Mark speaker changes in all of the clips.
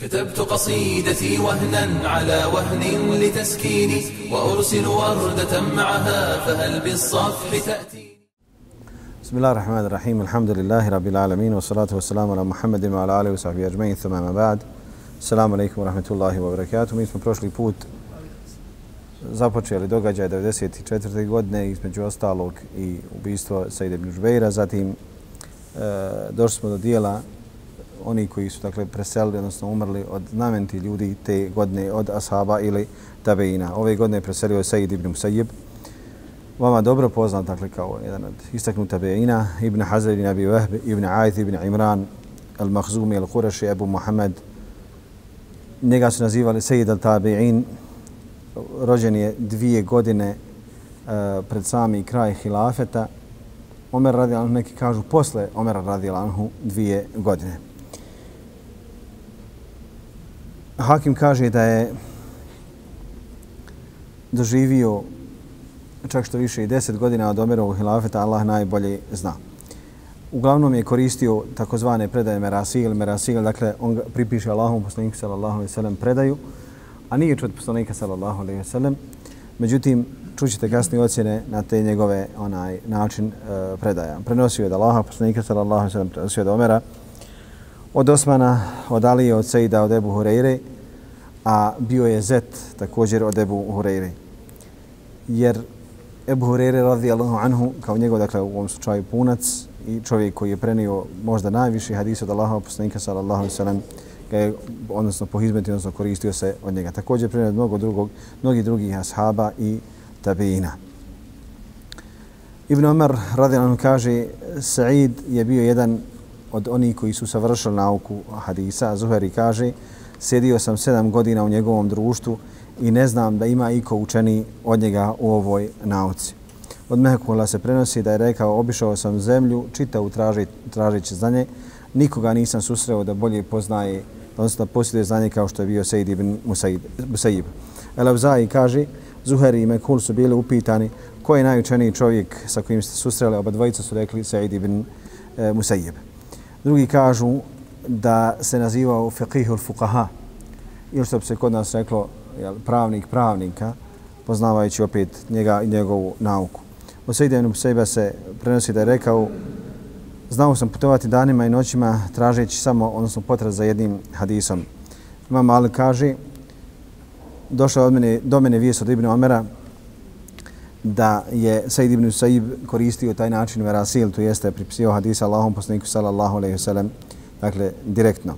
Speaker 1: كتبت قصيدتي وهنا على وهن لتسكيني وأرسل وردة معها فهل بالصفح تأتي
Speaker 2: بسم الله الرحمن الرحيم الحمد لله رب العالمين والصلاة والسلام على محمد وعلى آله وصحبه أجمعين ثم ما بعد السلام عليكم ورحمة الله وبركاته Mi smo prošli put započeli događaj 94. godine između ostalog i ubistvo Said ibn Žbeira, zatim e, došli smo do dijela oni koji su dakle preselili, odnosno umrli od znamenti ljudi te godine od ashaba ili tabeina. Ove godine je preselio Said ibn Musayyib, vama dobro poznat dakle kao jedan od istaknuta tabeina, Ibn Hazar ibn Abi Wahb, Ibn Aith ibn Imran, Al-Makhzumi, Al-Qurashi, Abu Muhammad. Njega su nazivali Sayyid al-Tabi'in. Rođen je dvije godine uh, pred sami kraj hilafeta. Omer radi anhu, neki kažu posle Omera radi anhu dvije godine. Hakim kaže da je doživio čak što više i deset godina od Omerovog hilafeta, Allah najbolje zna. Uglavnom je koristio takozvane predaje Merasil, Merasil, dakle on pripiše Allahom poslaniku sallallahu alaihi sallam predaju, a nije čut poslanika sallallahu alaihi sallam. Međutim, čućete kasnije ocjene na te njegove onaj način e, predaja. Prenosio je da Allaha poslanika sallallahu alaihi sallam, prenosio je od Omera, od Osmana, od Alije, od Sejda, od Ebu Hureyre, a bio je Zet također od Ebu Hureyre. Jer Ebu Hureyre radijallahu anhu, kao njegov, dakle u ovom slučaju punac i čovjek koji je prenio možda najviši hadis od Allaha poslanika sallallahu alaihi sallam, ga je, odnosno po hizmeti, odnosno koristio se od njega. Također prenio od mnogo drugog, mnogi drugih ashaba i tabiina. Ibn Omar radijallahu anhu kaže, Sa'id je bio jedan od onih koji su savršili nauku hadisa. Zuheri kaže, sjedio sam sedam godina u njegovom društvu i ne znam da ima iko učeni od njega u ovoj nauci. Od Mehekula se prenosi da je rekao, obišao sam zemlju, čitao traži, tražići znanje, nikoga nisam susreo da bolje poznaje, odnosno da posjeduje znanje kao što je bio Sejid ibn Musaib. Elavzai kaže, Zuheri i Mekul su bili upitani ko je najučeniji čovjek sa kojim ste susreli, oba dvojica su rekli Sejid ibn e, Musaib. Drugi kažu da se nazivao fiqihul fuqaha, ili što bi se kod nas reklo jel, pravnik pravnika, poznavajući opet njega i njegovu nauku. U Sejidenu sebe se prenosi da je rekao znao sam putovati danima i noćima tražeći samo, odnosno potraz za jednim hadisom. Imam Ali kaže došao od mene, do mene vijest od Ibn Omera da je Said ibn Saib koristio taj način verasil, to jeste pripisio hadisa Allahom poslaniku sallallahu alaihi wasallam, dakle direktno.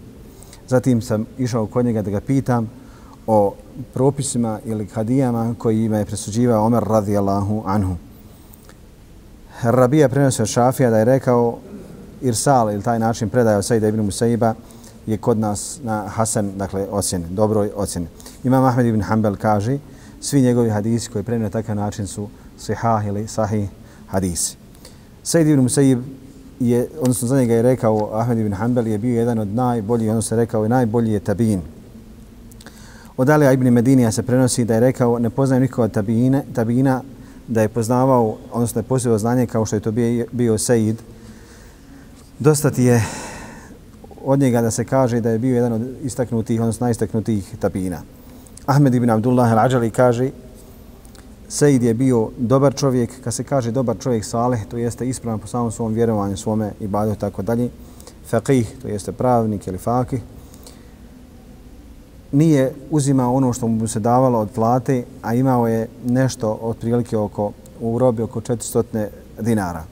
Speaker 2: Zatim sam išao kod njega da ga pitam o propisima ili hadijama koji ima je presuđivao Omer radijallahu anhu. Rabija prenosio Šafija da je rekao Irsal ili taj način predaja od Sajda ibn Musaiba je kod nas na Hasan, dakle ocjene, dobroj ocjene. Imam Ahmed ibn Hanbel kaže svi njegovi hadisi koji prenio na takav način su sihah ili sahih hadisi. Sejid ibn Musaib je, odnosno za njega je rekao Ahmed ibn Hanbel je bio jedan od najboljih, odnosno je rekao najbolji je tabin. Od Alija ibn Medinija se prenosi da je rekao ne poznaje nikoga tabine, tabina da je poznavao, odnosno da je posjedao znanje kao što je to bio, bio Sejid. Dosta ti je od njega da se kaže da je bio jedan od istaknutih, odnosno najistaknutih tabina. Ahmed ibn Abdullah al-Ađali kaže Sejid je bio dobar čovjek, kad se kaže dobar čovjek saleh, to jeste ispravan po samom svom vjerovanju, svome ibadu i tako dalje. Faqih, to jeste pravnik ili fakih, nije uzimao ono što mu se davalo od plate, a imao je nešto od prilike oko, u robi oko 400 dinara.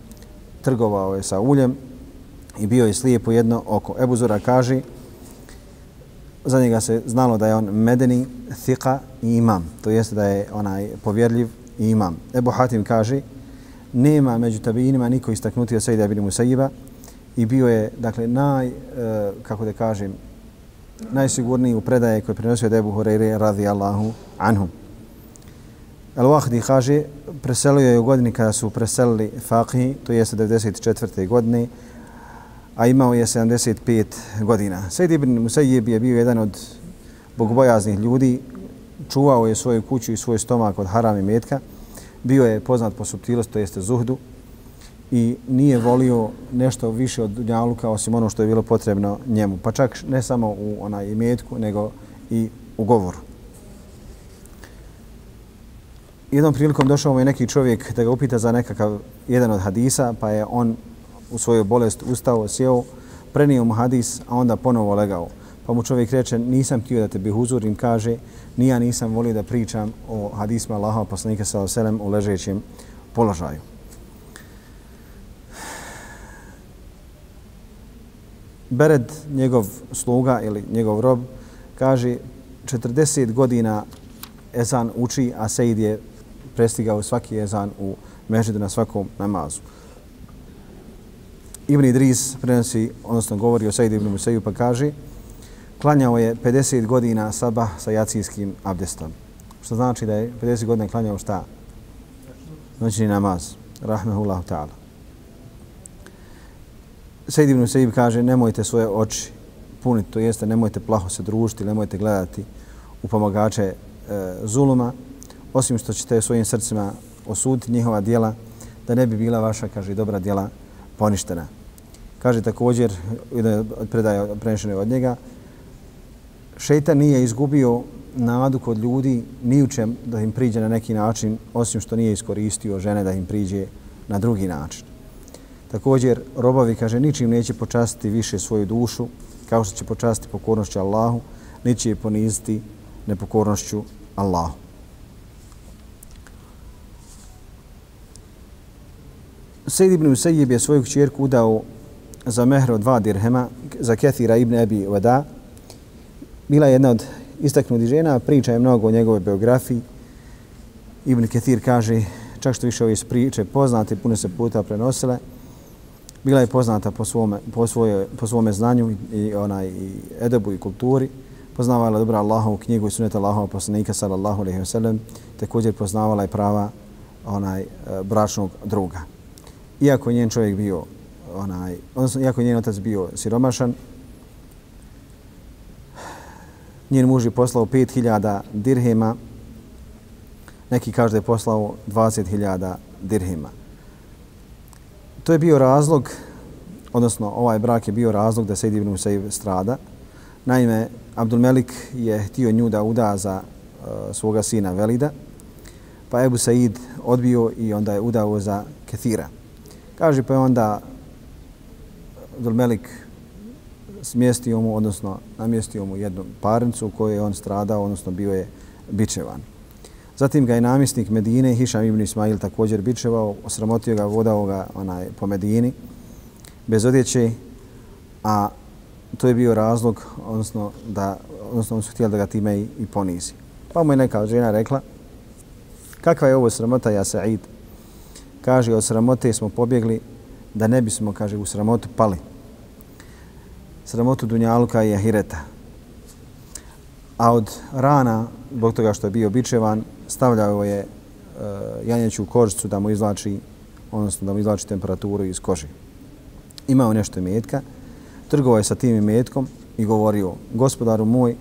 Speaker 2: Trgovao je sa uljem i bio je slijepo jedno oko. Ebu Zura kaže, za njega se znalo da je on medeni, thika i imam. To jeste da je onaj povjerljiv i imam. Ebu Hatim kaže, nema među tabinima niko istaknutio Sejda ibn Musaiba i bio je, dakle, naj, e, kako da kažem, najsigurniji u predaje koje prenosio od Ebu Hureyre radijallahu anhu. Al-Wahdi kaže, preselio je u godini kada su preselili Faqih, to jeste 94. godine, a imao je 75 godina. Sejid ibn Musayyib je bio jedan od bogobojaznih ljudi, čuvao je svoju kuću i svoj stomak od haram i metka, bio je poznat po subtilosti, to jeste zuhdu, i nije volio nešto više od dunjaluka osim ono što je bilo potrebno njemu. Pa čak ne samo u onaj imetku, nego i u govoru. Jednom prilikom došao mu je neki čovjek da ga upita za nekakav jedan od hadisa, pa je on u svoju bolest ustao, sjeo, prenio mu hadis, a onda ponovo legao. Pa mu čovjek reče, nisam htio da te bih uzurim, kaže, nija nisam volio da pričam o hadisma Allaha poslanika sa sallallahu u ležećem položaju. Bered, njegov sluga ili njegov rob, kaže 40 godina ezan uči, a Sejid je prestigao svaki ezan u mežidu na svakom namazu. Ibn Idris prenosi, odnosno govori o Sejdu ibn Museju pa kaže klanjao je 50 godina sabah sa jacijskim abdestom. Što znači da je 50 godina klanjao šta? Noćni namaz. Rahmehullahu ta'ala. Sejd ibn Sejib kaže nemojte svoje oči puniti, to jeste nemojte plaho se družiti, nemojte gledati u pomagače e, zuluma, osim što ćete svojim srcima osuditi njihova dijela, da ne bi bila vaša, kaže, dobra dijela poništena. Kaže također, predaje prenešene od njega, šeitan nije izgubio nadu kod ljudi ni u čem da im priđe na neki način, osim što nije iskoristio žene da im priđe na drugi način. Također, robovi, kaže, ničim neće počastiti više svoju dušu, kao što će počastiti pokornošću Allahu, neće je poniziti nepokornošću Allahu. Sejid ibn Usajib je svoju kćerku udao za mehro dva dirhema za Kethira ibn Abi Wada. Bila je jedna od istaknutih žena, priča je mnogo o njegove biografiji. Ibn Kethir kaže, čak što više ove priče poznate, puno se puta prenosile, bila je poznata po svome, po svoje, po svome znanju i, onaj, i edebu i kulturi. Poznavala je dobra Allahovu knjigu i suneta Allahova poslanika sallallahu alaihi wa sallam. Također poznavala je prava onaj, e, bračnog druga. Iako njen čovjek bio onaj, odnosno iako njen otac bio siromašan, njen muž je poslao 5000 dirhema, neki kaže da je poslao 20.000 dirhema to je bio razlog, odnosno ovaj brak je bio razlog da Sejid ibn Musaib strada. Naime, Abdulmelik je htio nju da uda za uh, svoga sina Velida, pa Ebu Said odbio i onda je udao za Kethira. Kaže pa je onda Dulmelik smjestio mu, odnosno namjestio mu jednu parnicu u kojoj je on stradao, odnosno bio je bičevan. Zatim ga je namjesnik Medine, Hišam ibn Ismail, također bičevao, osramotio ga, vodao ga onaj, po Medini, bez odjeće, a to je bio razlog, odnosno, da, odnosno on su htjeli da ga time i, i ponizi. Pa mu je neka žena rekla, kakva je ovo sramota, ja Sa'id? Kaže, od sramote smo pobjegli da ne bismo, kaže, u sramotu pali. Sramotu Dunjaluka i Ahireta. A od rana, zbog toga što je bio bičevan, stavljao je uh, janjeću kožicu da mu izlači, odnosno da mu izlači temperaturu iz kože. Imao nešto imetka, trgovao je sa tim imetkom i govorio, gospodaru moj,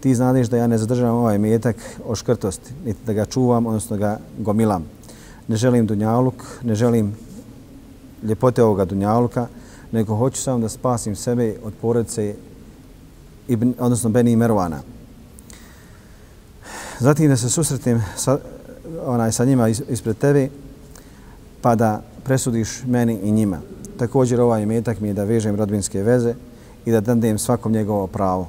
Speaker 2: ti znadeš da ja ne zadržavam ovaj imetak o škrtosti, niti da ga čuvam, odnosno da ga gomilam. Ne želim dunjaluk, ne želim ljepote ovoga dunjaluka, nego hoću samo da spasim sebe od porodice, odnosno Beni Mervana zatim da se susretim sa, onaj, sa njima ispred tebe, pa da presudiš meni i njima. Također ovaj imetak mi je da vežem rodbinske veze i da dandem svakom njegovo pravo.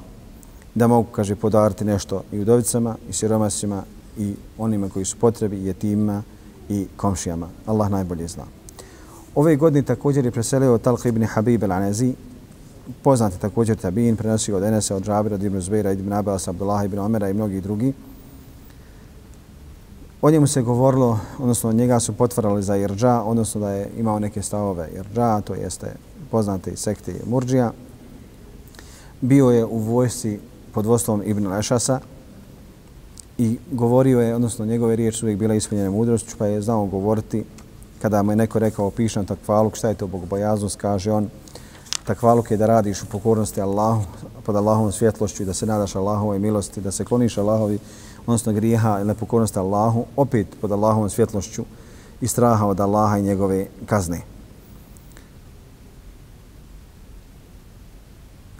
Speaker 2: Da mogu, kaže, podariti nešto i udovicama, i siromasima, i onima koji su potrebi, i jetimima, i komšijama. Allah najbolje zna. Ove godine također je preselio Talq ibn Habib al-Anazi, poznati također tabin, prenosio od Enesa, od Džabira, od Ibn Zbeira, Ibn Abbas, Abdullah ibn Omera i mnogi drugi. O njemu se govorilo, odnosno njega su potvrali za Irđa, odnosno da je imao neke stavove Irđa, to jeste poznate sekte Murđija. Bio je u vojsci pod vodstvom Ibn Lešasa i govorio je, odnosno njegove riječi uvijek bila ispunjene mudrošću, pa je znao govoriti kada mu je neko rekao pišan takvaluk, šta je to bogobojaznost, kaže on takvaluk je da radiš u pokornosti Allahu, pod Allahovom svjetlošću i da se nadaš Allahove milosti, da se kloniš Allahovi, odnosno grijeha i nepokornosti Allahu, opet pod Allahovom svjetlošću i straha od Allaha i njegove kazne.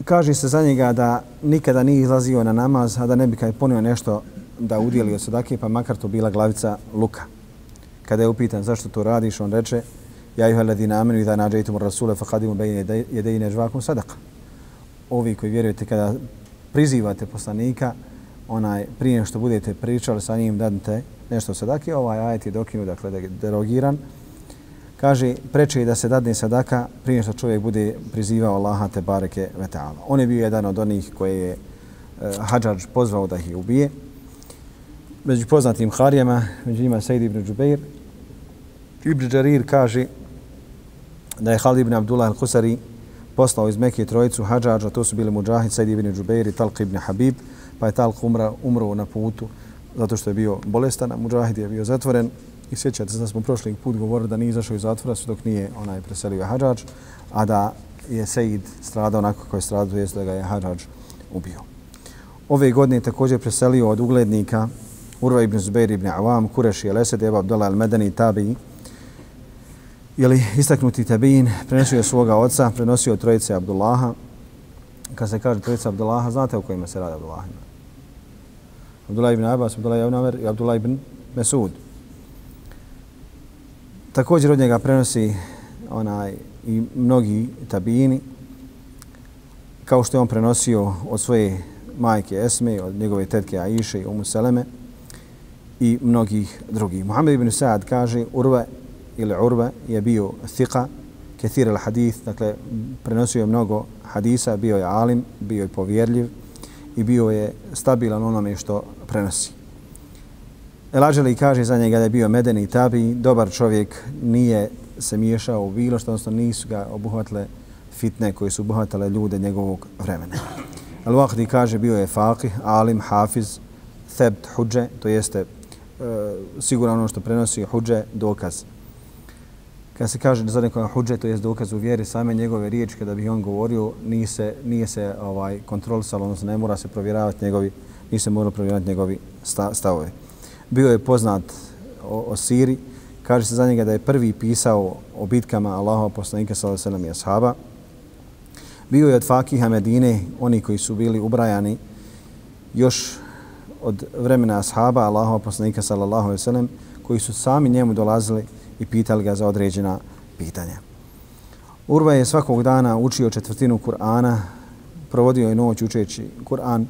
Speaker 2: Kaže se za njega da nikada nije izlazio na namaz, a da ne bi kaj ponio nešto da udjeli od sadake, pa makar to bila glavica luka. Kada je upitan zašto to radiš, on reče Ja ih alladhi i idha nađajtum rasule fa kadimu bejne jedejne žvakum sadaka. Ovi koji vjerujete kada prizivate poslanika, onaj prije što budete pričali sa njim dadnete nešto sadake, ovaj ajet je dokinu, dakle derogiran. Kaže, preče je da se dadne sadaka prije što čovjek bude prizivao Allaha te bareke ve ta'ala. On je bio jedan od onih koje je uh, Hadžađ pozvao da ih ubije. Među poznatim harijama, među njima Sejid ibn Džubeir, Ibn Đarir kaže da je Halid ibn Abdullah al-Husari poslao iz Mekije trojicu hađađa, to su bili Mujahid, Sejid ibn Džubeir i Talq ibn Habib, pa je Talq umra, umro na putu zato što je bio bolestan, a Mujahid je bio zatvoren. I sjećate se da smo prošli put govorili da nije izašao iz zatvora sve dok nije onaj preselio hađađ, a da je Sejid stradao onako kako je stradao, jest da ga je hađađ ubio. Ove godine je također preselio od uglednika Urva ibn Zubair ibn Awam, Kureši, Lesed, Eba Abdullah al-Medani, Tabi, li istaknuti Tabin, prenosio je svoga oca, prenosio trojice Abdullaha. Kad se kaže trojice Abdullaha, znate o kojima se radi Abdullahima? Abdullah ibn Abbas, Abdullah ibn Amer i Abdullah ibn Mesud. Također od njega prenosi onaj i mnogi tabini, kao što je on prenosio od svoje majke Esme, od njegove tetke Aiše i Umu Seleme i mnogih drugih. Muhammed ibn Sa'ad kaže Urve ili Urve je bio thika, kethir al hadith, dakle prenosio je mnogo hadisa, bio je alim, bio je povjerljiv i bio je stabilan onome što prenosi. Elađeli kaže za njega da je bio medeni tabi, dobar čovjek, nije se miješao u bilo što, odnosno nisu ga obuhvatile fitne koje su obuhvatale ljude njegovog vremena. Al-Waqdi kaže bio je faqih, alim, hafiz, thebt, huđe, to jeste e, sigurno ono što prenosi huđe, dokaz. Kad se kaže za nekoga huđe, to je dokaz u vjeri, same njegove riječi kada bi on govorio, nije se, nije se ovaj, kontrolisalo, odnosno ne mora se provjeravati njegovi, nije se mora provjeravati njegovi stavove. Bio je poznat o, o Siri, kaže se za njega da je prvi pisao o bitkama Allahova poslanika sallallahu alejhi ve ashaba. Bio je od fakiha Medine, oni koji su bili ubrajani još od vremena ashaba Allahova poslanika sallallahu alejhi ve sellem koji su sami njemu dolazili i pitali ga za određena pitanja. Urva je svakog dana učio četvrtinu Kur'ana, provodio je noć učeći Kur'an,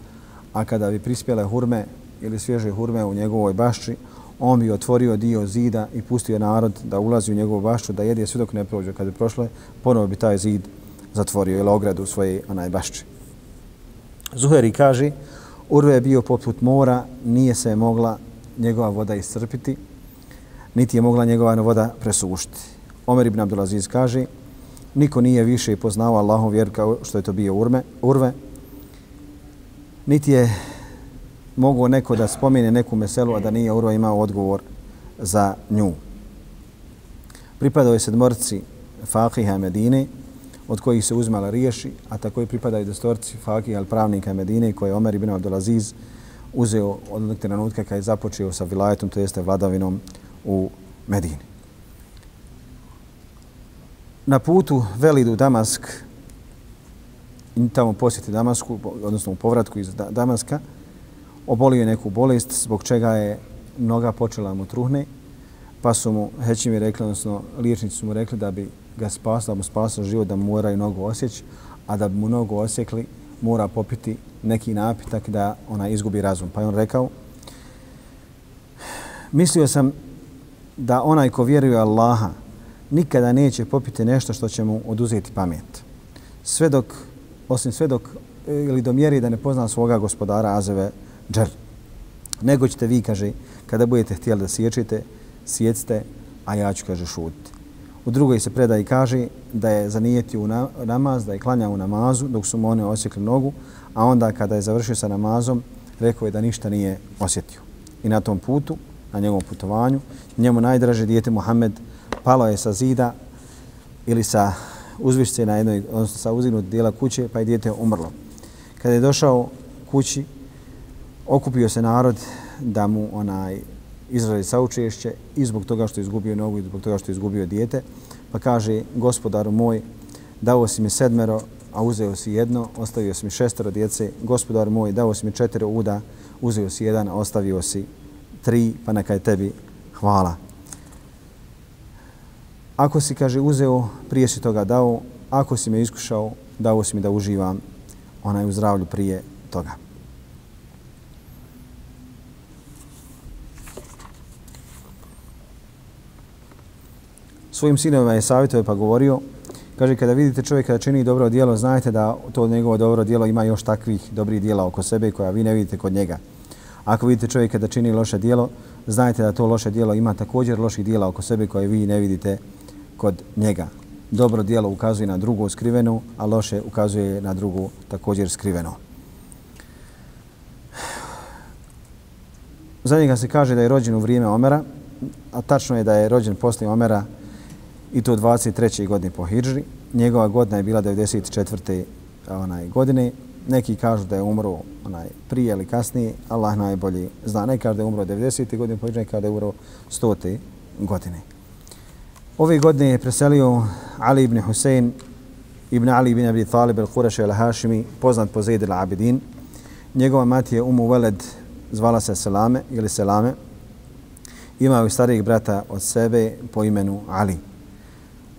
Speaker 2: a kada bi prispjele hurme ili svježe hurme u njegovoj bašči, on bi otvorio dio zida i pustio narod da ulazi u njegovu bašču, da jede sve dok ne prođe. Kada bi prošle, ponovo bi taj zid zatvorio ili ogradu u svojej onaj bašči. Zuheri kaže, Urve je bio poput mora, nije se mogla njegova voda iscrpiti, niti je mogla njegova voda presušiti. Omer ibn Abdulaziz kaže, niko nije više poznao Allahov vjer kao što je to bio urme, urve, niti je mogao neko da spomene neku meselu, a da nije urva imao odgovor za nju. Pripadao je sedmorci Fakiha Medine, od kojih se uzmala riješi, a tako i pripadaju destorci Fakiha al pravnika Medine, koje je Omer ibn Abdulaziz uzeo od trenutka kada je započeo sa vilajetom, to jeste vladavinom u Medini. Na putu Velidu Damask, tamo posjeti Damasku, odnosno u povratku iz Damaska, obolio je neku bolest zbog čega je noga počela mu truhne, pa su mu, heći mi rekli, odnosno liječnici su mu rekli da bi ga spasla, da mu spasla život, da mora i nogu osjeći, a da bi mu nogu osjekli, mora popiti neki napitak da ona izgubi razum. Pa je on rekao, mislio sam da onaj ko vjeruje Allaha nikada neće popiti nešto što će mu oduzeti pamet. Sve dok, osim sve dok, ili do mjeri da ne pozna svoga gospodara Azeve džer. Nego ćete vi, kaže, kada budete htjeli da sječite, sjecite, a ja ću, kaže, šutiti. U drugoj se predaj kaže da je zanijetio u namaz, da je klanjao u namazu dok su mu one osjekli nogu, a onda kada je završio sa namazom, rekao je da ništa nije osjetio. I na tom putu na njegovom putovanju. Njemu najdraže dijete Muhammed palo je sa zida ili sa uzvišce na jednoj, odnosno sa uzignut dijela kuće, pa je dijete umrlo. Kada je došao kući, okupio se narod da mu onaj izrazi saučešće i zbog toga što je izgubio nogu i zbog toga što je izgubio dijete. Pa kaže, gospodaru moj, dao si mi sedmero, a uzeo si jedno, ostavio si mi šestero djece, gospodar moj, dao si mi četiri uda, uzeo si jedan, ostavio si tri, pa neka je tebi hvala. Ako si, kaže, uzeo, prije si toga dao, ako si me iskušao, dao si mi da uživam onaj u zdravlju prije toga. Svojim sinovima je savjetovao pa govorio, kaže, kada vidite čovjeka da čini dobro djelo, znajte da to njegovo dobro djelo ima još takvih dobrih djela oko sebe koja vi ne vidite kod njega. Ako vidite čovjeka da čini loše djelo, znajte da to loše djelo ima također loših djela oko sebe koje vi ne vidite kod njega. Dobro djelo ukazuje na drugu skrivenu, a loše ukazuje na drugu također skrivenu. Za njega se kaže da je rođen u vrijeme Omera, a tačno je da je rođen posle Omera i to 23. godine po Hidžri. Njegova godina je bila 94. Onaj, godine. Neki kažu da je umro onaj, prije ili kasnije. Allah najbolji zna. Neki kažu da je umro 90. godine po Hidžri, neki kažu da je umro 100. godine. Ove godine je preselio Ali ibn Husein ibn Ali ibn Abi Talib al-Qurash al-Hashimi, poznat po Zaid al-Abidin. Njegova mati je Umu Veled, zvala se Selame ili Selame. Imao je starijeg brata od sebe po imenu Ali.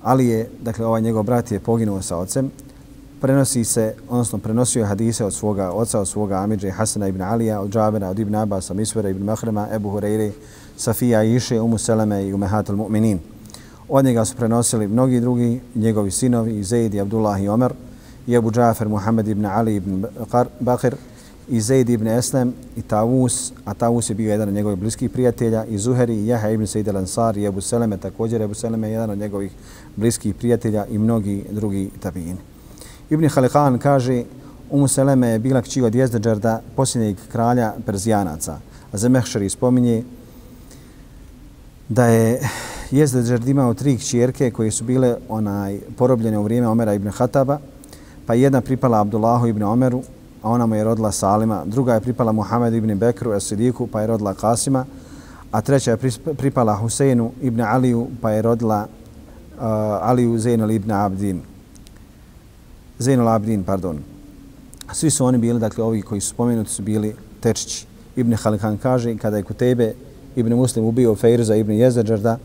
Speaker 2: Ali je, dakle, ovaj njegov brat je poginuo sa ocem. Prenosi se, odnosno prenosio je hadise od svoga oca, od svoga Amidže Hasana ibn Alija, od Džabera, od Ibn Abasa, Misvera ibn Mahrema, Ebu Hureyre, Safija Iše, Umu Seleme i Umehatul Mu'minin. Od njega su prenosili mnogi drugi, njegovi sinovi, Zaid i Abdullah i Omer, i Abu Džafer, Muhammed ibn Ali ibn Bakir, i Zaid ibn Eslem, i Tavus, a Tavus je bio jedan od njegovih bliskih prijatelja, i Zuheri, i Jaha ibn Said al-Ansari i Abu Seleme, također Abu Seleme je jedan od njegovih bliskih prijatelja i mnogi drugi tabijini. Ibn Halikan kaže, Umu Seleme je bila kći od Jezdeđerda, posljednjeg kralja Perzijanaca. A Zemehšari spominje da je Jezdeđerd imao tri kćerke koje su bile onaj porobljene u vrijeme Omera ibn Hataba, pa jedna pripala Abdullahu ibn Omeru, a ona mu je rodila Salima, druga je pripala Muhammed ibn Bekru Esidiku, pa je rodila Kasima, a treća je pripala Huseinu ibn Aliju, pa je rodila uh, Aliju Zainul ibn Abdin. Zainul Abdin, pardon. Svi su oni bili, dakle, ovi koji su spomenuti su bili tečići. Ibn Halikan kaže, kada je Kutebe Ibn Muslim ubio Fejrza ibn Jezeđarda,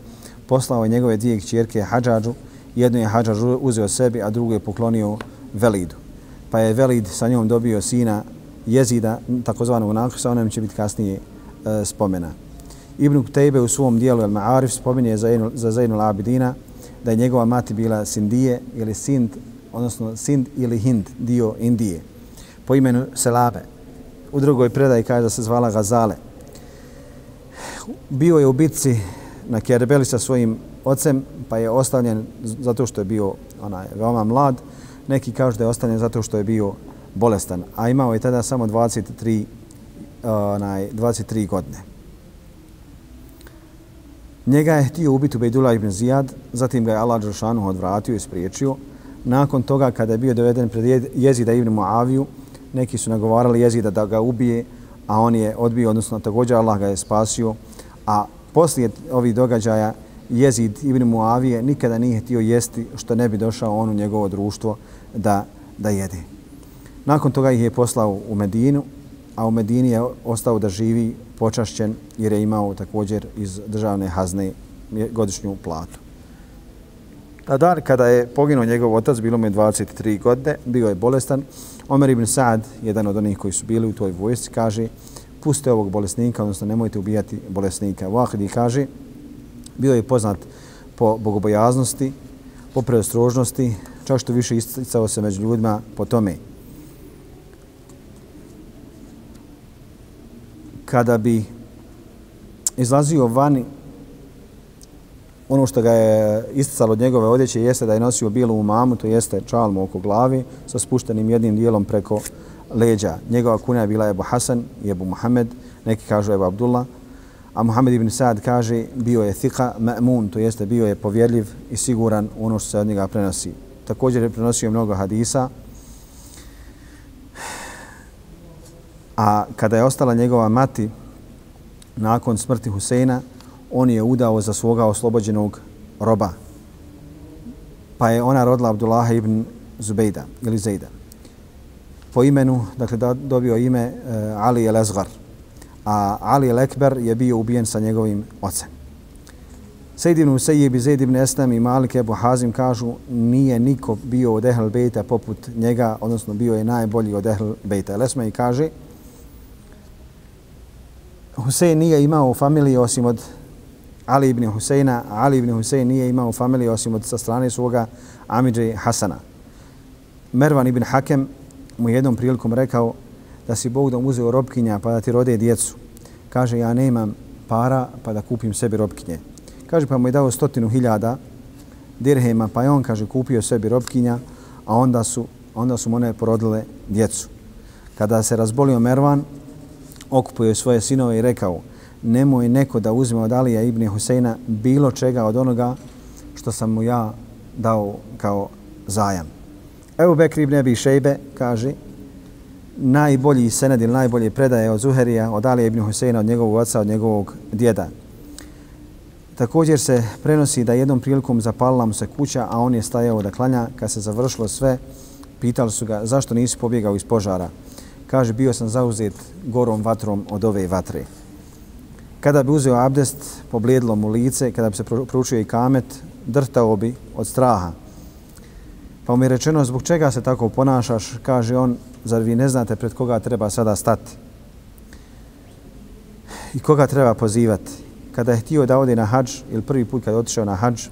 Speaker 2: poslao je njegove dvije kćerke Hadžađu, jednu je Hadžađ uzeo sebi, a drugu je poklonio Velidu. Pa je Velid sa njom dobio sina Jezida, takozvanog Nakusa, onem će biti kasnije e, spomena. Ibn Kutejbe u svom dijelu El Ma'arif spominje za, za Zainul Abidina da je njegova mati bila Sindije ili Sind, odnosno Sind ili Hind, dio Indije, po imenu Selabe. U drugoj predaji kaže da se zvala Gazale. Bio je u bitci na Kerbeli sa svojim ocem, pa je ostavljen zato što je bio onaj, veoma mlad. Neki kažu da je ostavljen zato što je bio bolestan, a imao je tada samo 23, onaj, 23 godine. Njega je htio ubiti Ubejdullah ibn Zijad, zatim ga je Allah Đeršanu odvratio i spriječio. Nakon toga, kada je bio doveden pred jezida ibn Muaviju, neki su nagovarali jezida da ga ubije, a on je odbio, odnosno također Allah ga je spasio, a poslije ovih događaja Jezid ibn Muavije nikada nije htio jesti što ne bi došao on u njegovo društvo da, da jede. Nakon toga ih je poslao u Medinu, a u Medini je ostao da živi počašćen jer je imao također iz državne hazne godišnju platu. Na dan kada je poginuo njegov otac, bilo mu je 23 godine, bio je bolestan. Omer ibn Saad, jedan od onih koji su bili u toj vojsci, kaže puste ovog bolesnika, odnosno nemojte ubijati bolesnika. Vahidi kaže, bio je poznat po bogobojaznosti, po preostrožnosti, čak što više isticao se među ljudima po tome. Kada bi izlazio vani, ono što ga je isticalo od njegove odjeće jeste da je nosio bijelu umamu, to jeste čalmu oko glavi sa spuštenim jednim dijelom preko leđa. Njegova kuna je bila Ebu Hasan i Ebu Muhammed, neki kažu Ebu Abdullah, a Muhammed ibn Sa'ad kaže bio je thika ma'mun, to jeste bio je povjerljiv i siguran ono što se od njega prenosi. Također je prenosio mnogo hadisa, a kada je ostala njegova mati nakon smrti Huseina, on je udao za svoga oslobođenog roba. Pa je ona rodila Abdullaha ibn Zubejda ili Zejda. Po imenu, dakle, da dobio ime eh, Ali el Azgar. a Ali el Ekber je bio ubijen sa njegovim ocem. Sejid ibn Usejib i Zaid ibn Eslam i Malik Ebu Hazim kažu nije niko bio od Ehl Bejta poput njega, odnosno bio je najbolji od Ehl Bejta. Lesma i kaže Husein nije imao u familiji osim od Ali ibn Huseina, a Ali ibn Husein nije imao u familiji osim od sa strane svoga Amidže Hasana. Mervan ibn Hakem mu jednom prilikom rekao da si Bog da uzeo robkinja pa da ti rode djecu. Kaže, ja nemam para pa da kupim sebi robkinje. Kaže, pa mu je dao stotinu hiljada dirhema, pa je on, kaže, kupio sebi robkinja, a onda su, onda su one porodile djecu. Kada se razbolio Mervan, okupio svoje sinove i rekao, nemoj neko da uzme od Alija ibn Huseina bilo čega od onoga što sam mu ja dao kao zajam. Evo Bekri ibn Abi Šejbe kaže, najbolji sened ili najbolji predaje od Zuherija, od Alija ibn Huseina, od njegovog oca, od njegovog djeda. Također se prenosi da jednom prilikom zapalila mu se kuća, a on je stajao da klanja. Kad se završilo sve, pitali su ga zašto nisi pobjegao iz požara. Kaže, bio sam zauzet gorom vatrom od ove vatre. Kada bi uzeo abdest, poblijedilo mu lice, kada bi se proučio i kamet, drtao bi od straha. Pa mu je rečeno, zbog čega se tako ponašaš, kaže on, zar vi ne znate pred koga treba sada stati? I koga treba pozivati? Kada je htio da ode na hađ, ili prvi put kada je otišao na hađ,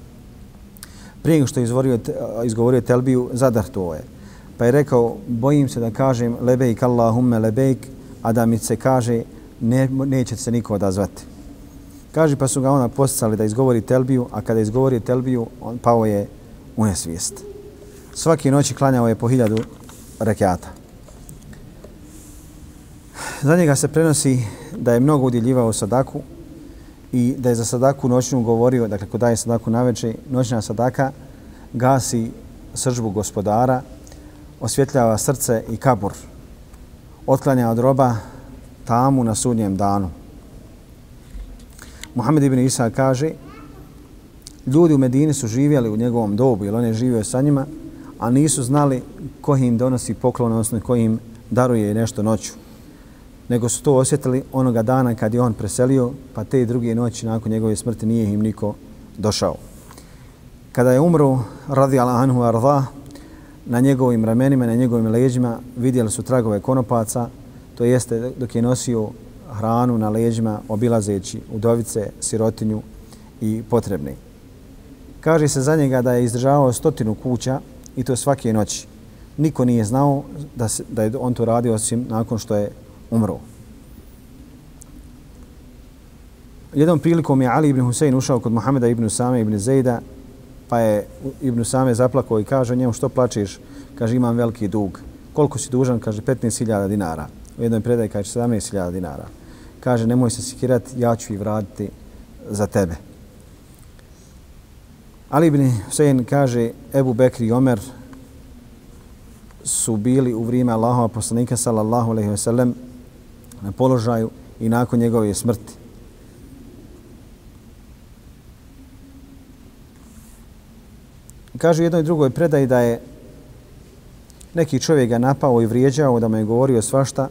Speaker 2: prije što je izgovorio, izgovorio telbiju, zadrtuo je. Pa je rekao, bojim se da kažem lebejk Allahumme lebejk, a da mi se kaže, ne, neće se niko odazvati. Kaže, pa su ga ona posticali da izgovori telbiju, a kada je izgovorio telbiju, on pao je u nesvijest. Svaki noći klanjao je po hiljadu rekiata. Za njega se prenosi da je mnogo udjeljivao sadaku, i da je za sadaku noćnu govorio, dakle ko daje sadaku na večer, noćna sadaka gasi sržbu gospodara, osvjetljava srce i kabur, otklanja od roba tamu na sudnjem danu. Muhammed ibn Isa kaže, ljudi u Medini su živjeli u njegovom dobu, jer on je živio sa njima, a nisu znali ko im donosi poklon, odnosno ko im daruje nešto noću nego su to osjetili onoga dana kad je on preselio, pa te druge noći nakon njegove smrti nije im niko došao. Kada je umro, radi anhu arda, na njegovim ramenima, na njegovim leđima vidjeli su tragove konopaca, to jeste dok je nosio hranu na leđima obilazeći udovice, sirotinju i potrebne. Kaže se za njega da je izdržavao stotinu kuća i to svake noći. Niko nije znao da, se, da je on to radio osim nakon što je umro. Jednom prilikom je Ali ibn Husein ušao kod Muhameda ibn Same ibn Zejda, pa je ibn Same zaplakao i kaže njemu što plačiš? Kaže imam veliki dug. Koliko si dužan? Kaže 15.000 dinara. U jednoj predaj kaže 17.000 dinara. Kaže nemoj se sikirati, ja ću ih vratiti za tebe. Ali ibn Husein kaže Ebu Bekri i Omer su bili u vrijeme Allahova poslanika sallallahu alejhi ve sellem na položaju i nakon njegove smrti. Kaže u jednoj drugoj predaji da je neki čovjek ga napao i vrijeđao da mu je govorio svašta,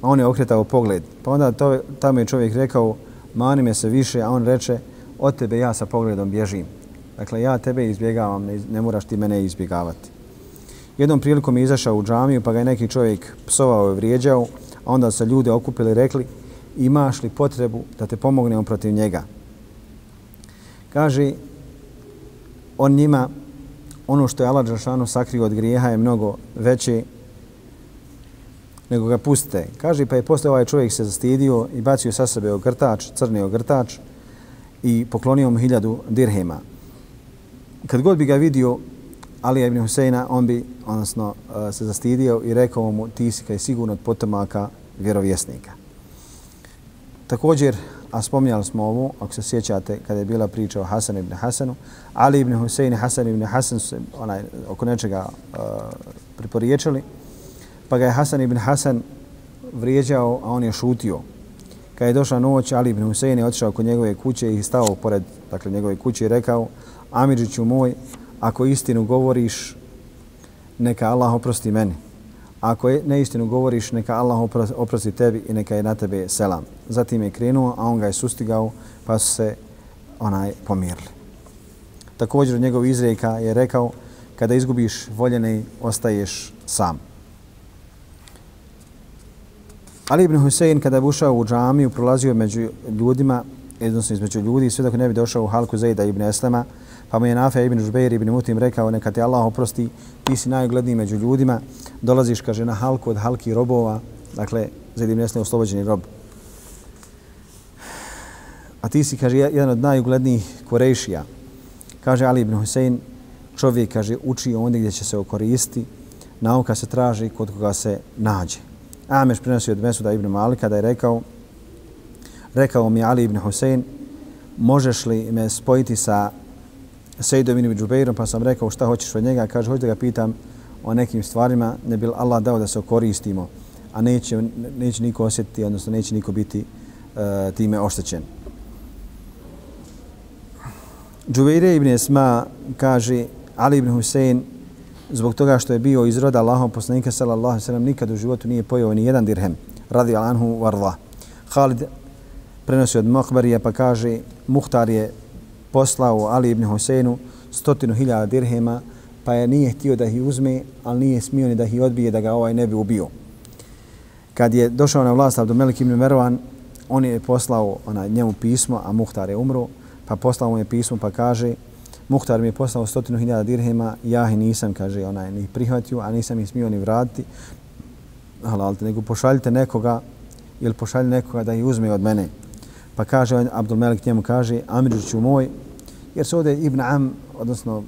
Speaker 2: a on je okretao pogled. Pa onda to, tamo je čovjek rekao, mani me se više, a on reče, od tebe ja sa pogledom bježim. Dakle, ja tebe izbjegavam, ne, ne moraš ti mene izbjegavati. Jednom prilikom je izašao u džamiju, pa ga je neki čovjek psovao i vrijeđao, a onda se ljude okupili i rekli imaš li potrebu da te pomognemo protiv njega. Kaže, on njima, ono što je Allah Đaršanu sakrio od grijeha je mnogo veće nego ga puste. Kaže, pa je posle ovaj čovjek se zastidio i bacio sa sebe ogrtač, crni ogrtač i poklonio mu hiljadu dirhema. Kad god bi ga vidio, Ali ibn Huseina, on bi odnosno, e, se zastidio i rekao mu ti si kaj sigurno od potomaka vjerovjesnika. Također, a spomnjali smo ovo, ako se sjećate, kada je bila priča o Hasan ibn Hasanu, Ali ibn Husein i Hasan ibn Hasan su onaj, oko nečega e, uh, priporiječili, pa ga je Hasan ibn Hasan vrijeđao, a on je šutio. Kad je došla noć, Ali ibn Husein je otišao kod njegove kuće i stao pored dakle, njegove kuće i rekao, Amidžiću moj, ako istinu govoriš, neka Allah oprosti meni. Ako je neistinu govoriš, neka Allah oprosti tebi i neka je na tebe selam. Zatim je krenuo, a on ga je sustigao, pa su se onaj pomirili. Također od njegov izreka je rekao, kada izgubiš voljene, ostaješ sam. Ali ibn Husein kada je ušao u džamiju, prolazio među ljudima, odnosno između ljudi, sve dok ne bi došao u halku Zejda ibn Eslema, pa mu je Nafe ibn Žbeir ibn Mutim rekao, neka ti Allah oprosti, ti si najugledniji među ljudima, dolaziš, kaže, na halku od halki robova, dakle, Zejd ibn Eslem oslobođeni rob. A ti si, kaže, jedan od najuglednijih korejšija. Kaže Ali ibn Husein, čovjek, kaže, uči ondje gdje će se okoristi, nauka se traži kod koga se nađe. Ameš prenosi od Mesuda ibn Malika da je rekao, rekao mi Ali ibn Husein, možeš li me spojiti sa Sejdom ibn Džubeirom, pa sam rekao šta hoćeš od njega, kaže, hoću da ga pitam o nekim stvarima, ne bi Allah dao da se koristimo, a neće, neće niko osjetiti, odnosno neće niko biti uh, time oštećen. Džubeire ibn Esma kaže, Ali ibn Husein, zbog toga što je bio iz roda Allahom poslanika sallallahu alaihi sallam, nikad u životu nije pojao ni jedan dirhem, radi Anhu varla. Khalid prenosi od Mokbarija pa kaže, Muhtar je poslao Ali ibn Huseinu stotinu hiljada dirhema, pa je nije htio da ih uzme, ali nije smio ni da ih odbije da ga ovaj ne bi ubio. Kad je došao na vlast Abdomelik ibn Mervan, on je poslao ona, njemu pismo, a Muhtar je umro, pa poslao mu je pismo pa kaže, Muhtar mi je poslao stotinu hiljada dirhema, ja ih nisam, kaže, onaj, ni prihvatio, a nisam ih smio ni vratiti. Halal, nego pošaljite nekoga ili pošalje nekoga da ih uzme od mene. Pa kaže, Abdul Melik njemu kaže, Amirđiću moj, jer se ovdje Ibn Am, odnosno,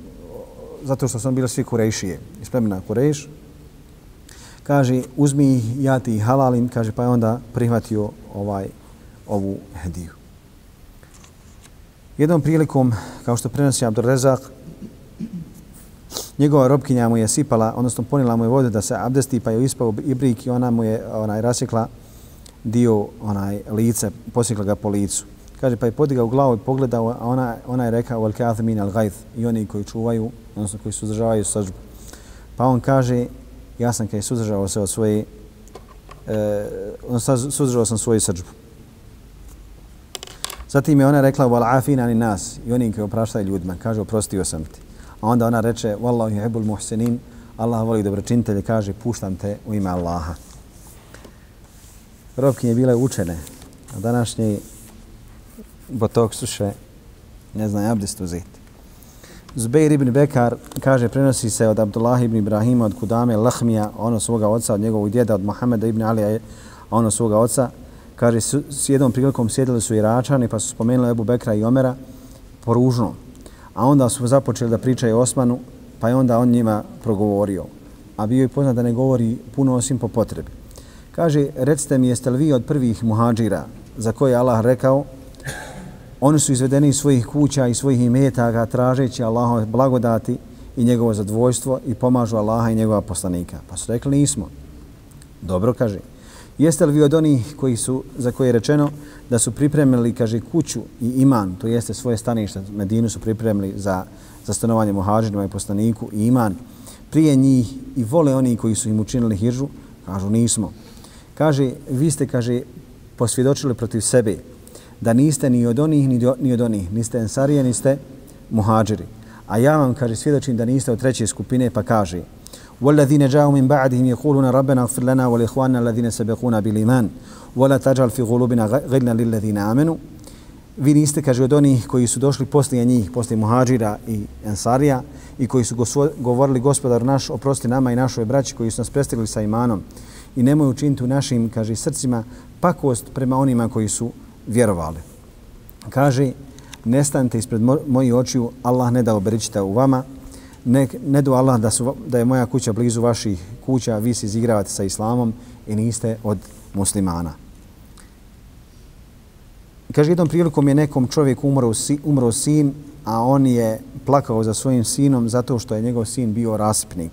Speaker 2: zato što su bili svi kurejšije, iz plemena kurejš, kaže, uzmi ih, ja ti halalim, kaže, pa je onda prihvatio ovaj ovu hediju. Jednom prilikom, kao što prenosi Abdul Rezak, njegova robkinja mu je sipala, odnosno ponila mu je vode da se abdesti, pa je ispao ibrik i ona mu je onaj rasjekla dio onaj lice, posjekla ga po licu. Kaže, pa je podigao glavu i pogledao, a ona, ona je rekao, wal kathimin al gajth, i oni koji čuvaju, odnosno koji suzdržavaju sađbu. Pa on kaže, ja sam kaj suzdržavao se od svoje, e, odnosno suzdržao sam svoju sađbu. Zatim je ona rekla, wal afin ani nas, i oni koji opraštaju ljudima, kaže, oprostio sam ti. A onda ona reče, wallahu yuhibbul muhsinin, Allah voli dobročinitelje, kaže, puštam te u ime Allaha. Robkinje bile učene, a današnji botok suše, ne znam, abdest uzeti. Zubeir ibn Bekar kaže, prenosi se od Abdullah ibn Ibrahima, od Kudame, Lahmija, ono svoga oca, od njegovog djeda, od Mohameda ibn Alija, ono svoga oca, kaže, s, jednom prilikom sjedili su Iračani, pa su spomenuli Ebu Bekra i Omera poružno. A onda su započeli da pričaju Osmanu, pa je onda on njima progovorio. A bio je poznat da ne govori puno osim po potrebi. Kaže, recite mi, jeste li vi od prvih muhađira za koje Allah rekao, oni su izvedeni iz svojih kuća i svojih imetaka tražeći Allahove blagodati i njegovo zadvojstvo i pomažu Allaha i njegova poslanika. Pa su rekli, nismo. Dobro, kaže. Jeste li vi od onih koji su, za koje je rečeno da su pripremili, kaže, kuću i iman, to jeste svoje stanište, Medinu su pripremili za, za stanovanje muhađirima i poslaniku i iman, prije njih i vole oni koji su im učinili hiržu, kažu, nismo. Kaže, vi ste, kaže, posvjedočili protiv sebe da niste ni od onih ni, do, ni od onih, niste ensarije, niste muhađiri. A ja vam, kaže, svjedočim da niste od treće skupine, pa kaže, والذين جاءوا من بعدهم يقولون ربنا اغفر لنا ولإخواننا الذين سبقونا بالإيمان ولا تجعل في قلوبنا غلا للذين آمنوا Vi niste, kaže, od onih koji su došli poslije njih, poslije muhađira i ensarija i koji su govorili gospodar naš, oprosti nama i našoj braći koji su nas prestigli sa imanom i nemoj učiniti u našim, kaže, srcima pakost prema onima koji su vjerovali. Kaže, nestanite ispred mojih očiju, Allah ne da oberičite u vama, ne, ne do Allah da, su, da je moja kuća blizu vaših kuća, vi se izigravate sa islamom i niste od muslimana. Kaže, jednom prilikom je nekom čovjek umro, umro sin, a on je plakao za svojim sinom zato što je njegov sin bio raspnik.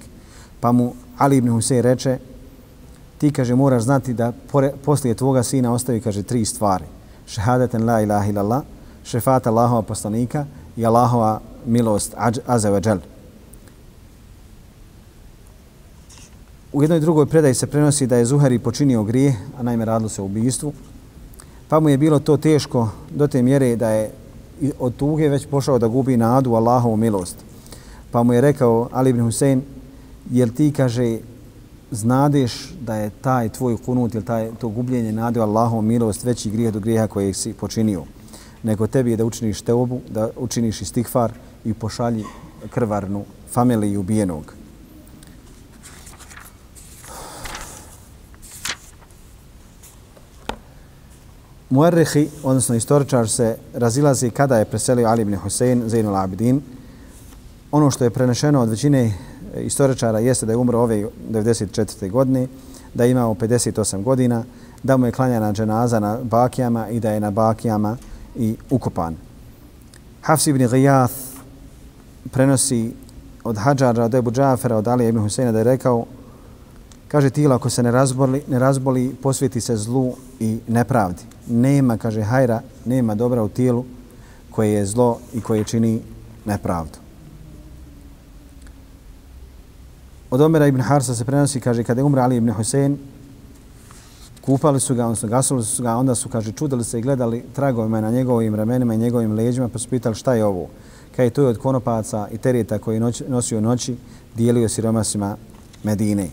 Speaker 2: Pa mu Ali ibn Husej reče, ti, kaže, moraš znati da pore, poslije tvoga sina ostavi, kaže, tri stvari. Šehadeten la ilaha illallah, šefata Allahova poslanika i Allahova milost, azza wa džal. U jednoj drugoj predaji se prenosi da je Zuhari počinio grije, a najme radilo se o ubijstvu. Pa mu je bilo to teško do te mjere da je od tuge već pošao da gubi nadu Allahovu milost. Pa mu je rekao Ali ibn Husein, jel ti, kaže, znadeš da je taj tvoj kunut ili taj, to gubljenje nade u Allahovu milost veći grijeh do grijeha koje si počinio. Nego tebi je da učiniš teobu, da učiniš istihfar i pošalji krvarnu familiju ubijenog. Muarrihi, odnosno istoričar, se razilazi kada je preselio Ali ibn Husein, Zainul Abidin. Ono što je prenešeno od većine istoričara jeste da je umro ove 94. godine, da je imao 58 godina, da mu je klanjana dženaza na bakijama i da je na bakijama i ukopan. Hafs ibn Ghiyath prenosi od Hadžara, od Ebu Džafera, od Ali ibn Huseina da je rekao kaže tila ako se ne razboli, ne razboli posvjeti se zlu i nepravdi nema, kaže hajra, nema dobra u tijelu koje je zlo i koje čini nepravdu. Od Omera ibn Harsa se prenosi, kaže, kada je umra Ali ibn Husein, kupali su ga, odnosno gasili su ga, onda su, kaže, čudili se i gledali tragovima na njegovim ramenima i njegovim leđima, pa su pitali šta je ovo. Kaj je to od konopaca i terita koji noć, nosio noći, dijelio siromasima Medine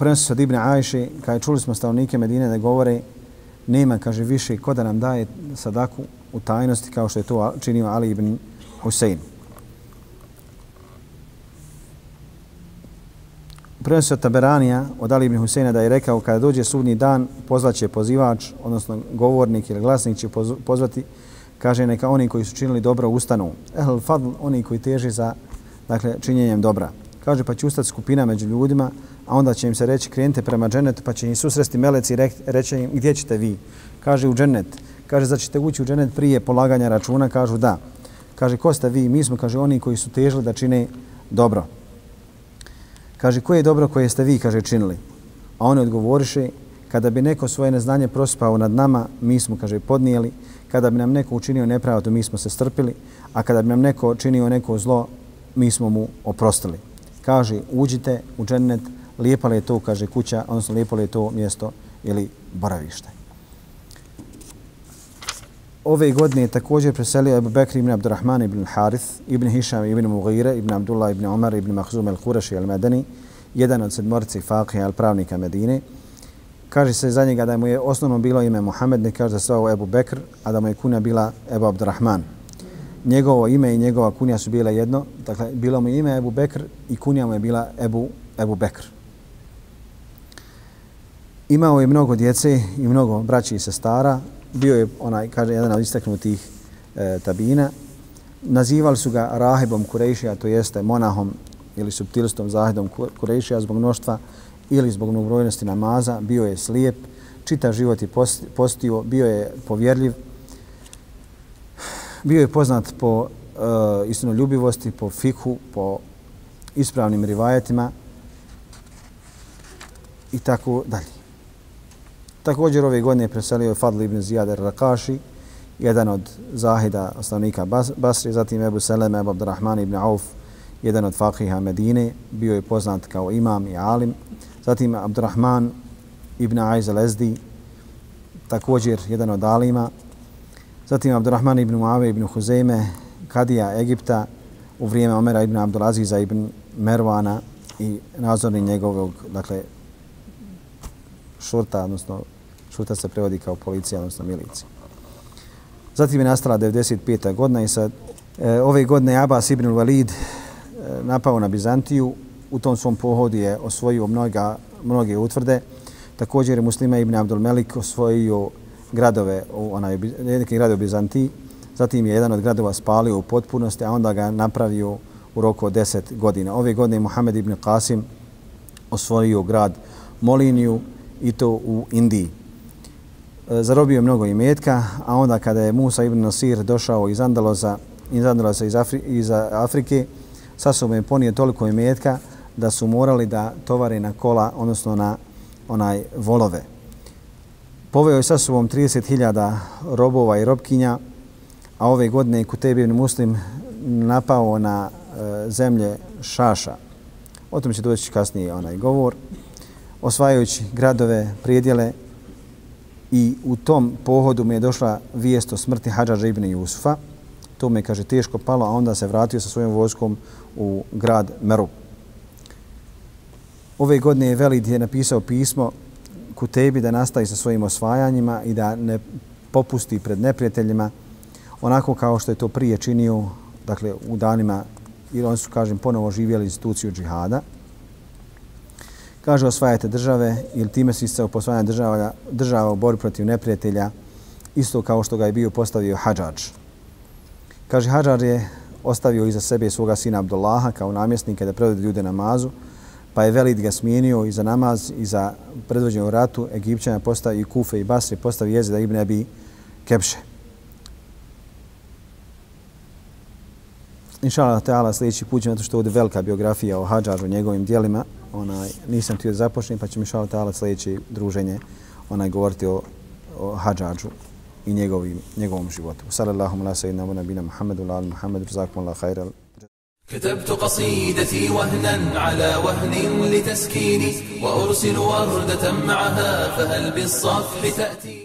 Speaker 2: prenosi se od Ibn Ajše, kada čuli smo stavnike Medine da govore, nema, kaže, više ko da nam daje sadaku u tajnosti kao što je to činio Ali ibn Husein. Prenosi od Taberanija, od Ali ibn Huseina, da je rekao kada dođe sudni dan, pozvaće pozivač, odnosno govornik ili glasnik će pozvati, kaže neka oni koji su činili dobro ustanu. Ehl fadl, oni koji teže za dakle, činjenjem dobra. Kaže pa će ustati skupina među ljudima, a onda će im se reći krenite prema dženetu pa će im susresti meleci i reći im gdje ćete vi. Kaže u dženet. Kaže da ćete ući u dženet prije polaganja računa. Kažu da. Kaže ko ste vi? Mi smo kaže oni koji su težili da čine dobro. Kaže koje je dobro koje ste vi kaže činili? A oni odgovoriše kada bi neko svoje neznanje prospao nad nama, mi smo kaže podnijeli. Kada bi nam neko učinio nepravdu, mi smo se strpili. A kada bi nam neko činio neko zlo, mi smo mu oprostili. Kaže uđite u džennet lijepa li je to, kaže kuća, odnosno lijepo li je to mjesto ili boravište. Ove godine je također preselio Ebu Bekr ibn Abdurrahman ibn Harith, ibn Hišam ibn Mughira, ibn Abdullah ibn Omar ibn Mahzum al-Huraši al-Medani, jedan od sedmorci faqih al-pravnika Medine. Kaže se za njega da mu je osnovno bilo ime Muhammed, ne kaže da se ovo Ebu Bekr, a da mu je kunja bila Ebu Abdurrahman. Njegovo ime i njegova kunja su bile jedno, dakle bilo mu ime Ebu Bekr i kunja mu je bila Ebu, Ebu Bekr. Imao je mnogo djece i mnogo braći i sestara. Bio je onaj, kaže, jedan od istaknutih e, tabina. Nazivali su ga rahibom Kurejšija, to jeste monahom ili subtilstom zahidom Kurejšija zbog mnoštva ili zbog mnogobrojnosti namaza. Bio je slijep, čita život je postio, bio je povjerljiv. Bio je poznat po e, istinoljubivosti, po fikhu, po ispravnim rivajetima i tako dalje. Također ove godine preselio Fadl ibn Zijad al-Rakaši, jedan od zahida osnovnika Basri, zatim Ebu Seleme, Ebu Abdurrahman ibn Auf, jedan od fakiha Medine, bio je poznat kao imam i alim. Zatim Abdurrahman ibn Aiz al-Ezdi, također jedan od alima. Zatim Abdurrahman ibn Muave ibn Huzeyme, kadija Egipta u vrijeme Omera ibn Abdulaziza ibn Mervana i nazorni njegovog, dakle, šurta, odnosno šurta se prevodi kao policija, odnosno milicija. Zatim je nastala 95. godina i sa e, ove godine Abbas ibn Walid e, napao na Bizantiju. U tom svom pohodu je osvojio mnoga, mnoge utvrde. Također je muslima ibn Abdul Melik osvojio gradove u onaj, neki grade u Bizantiji. Zatim je jedan od gradova spalio u potpunosti, a onda ga napravio u roku od 10 godina. Ove godine je Muhammed ibn Qasim osvojio grad Moliniju, i to u Indiji. E, zarobio je mnogo imetka, a onda kada je Musa ibn Nasir došao iz Andaloza, iz Andaloza iz, Afri, iz Afrike, sa sobom je ponio toliko imetka da su morali da tovare na kola, odnosno na onaj volove. Poveo je sa sobom 30.000 robova i robkinja, a ove godine je Kutebi ibn Muslim napao na e, zemlje Šaša, O tom će doći kasnije onaj govor. Osvajajući gradove, prijedjele i u tom pohodu mi je došla vijest o smrti Hadžađa ibn Jusufa. To me kaže, teško palo, a onda se vratio sa svojim vojskom u grad Meru. Ove godine je Velid je napisao pismo Kutebi da nastavi sa svojim osvajanjima i da ne popusti pred neprijateljima onako kao što je to prije činio dakle u danima ili oni su kažem ponovo živjeli instituciju džihada kaže osvajate države ili time se iscao posvajanje država, država u borbi protiv neprijatelja isto kao što ga je bio postavio Hadžađ. Kaže, Hadžar je ostavio iza sebe svoga sina Abdullaha kao namjesnika da predvodi ljude namazu, pa je Velid ga smijenio i za namaz i za predvođenje u ratu Egipćana postavi i Kufe i Basri postavi jezida Ibn Abi Kepše. Inša Allah, teala, sljedeći put ćemo, što je ovdje velika biografija o Hadžaru, njegovim dijelima, onaj, nisam htio da započnem, pa ćemo inša Allah, teala, sljedeći druženje onaj, govoriti o, o Hadžađu i njegovim, njegovom životu. Sallallahu ala sayyidina wa nabina Muhammedu ala Muhammedu, jazakum Allah khairal.
Speaker 1: كتبت قصيدتي وهنا على وهن لتسكيني وأرسل وردة معها فهل بالصفح تأتي